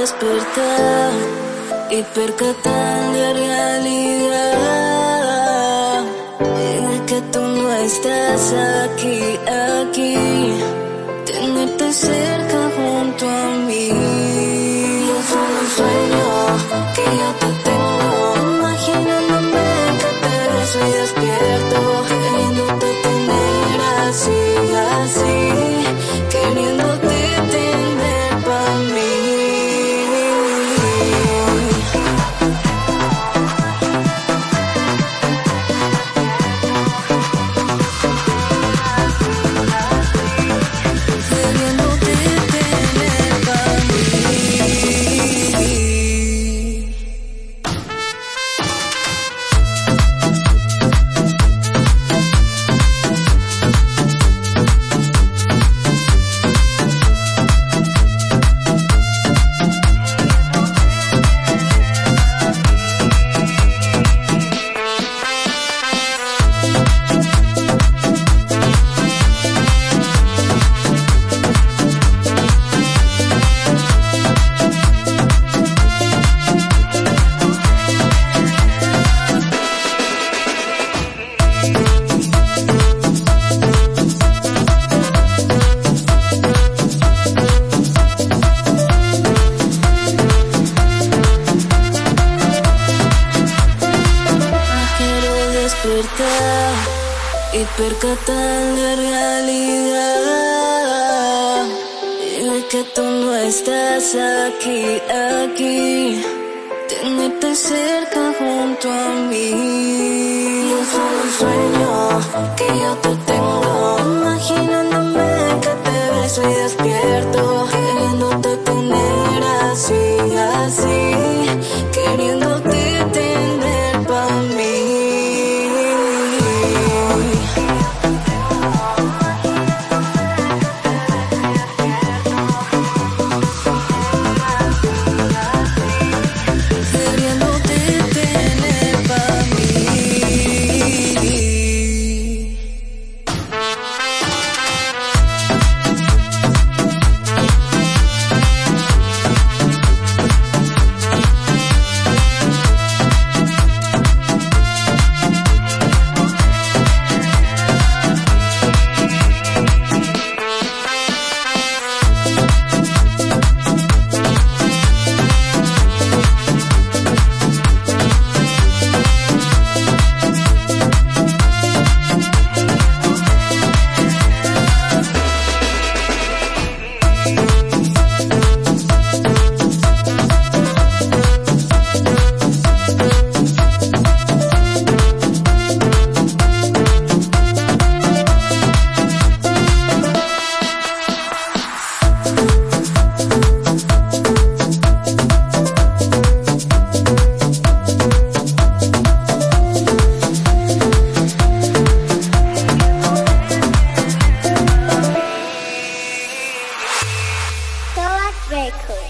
despertar y percatar de realidad. De que tú no estás aquí, aquí, tenerte cerca junto a mí. Solo sueño que yo te tengo, imaginándome que te beso y despierto, despertar y percatar la realidad de que tú no estás aquí, aquí, tenerte cerca junto a mí. Yo solo sueño que yo te tengo, I could.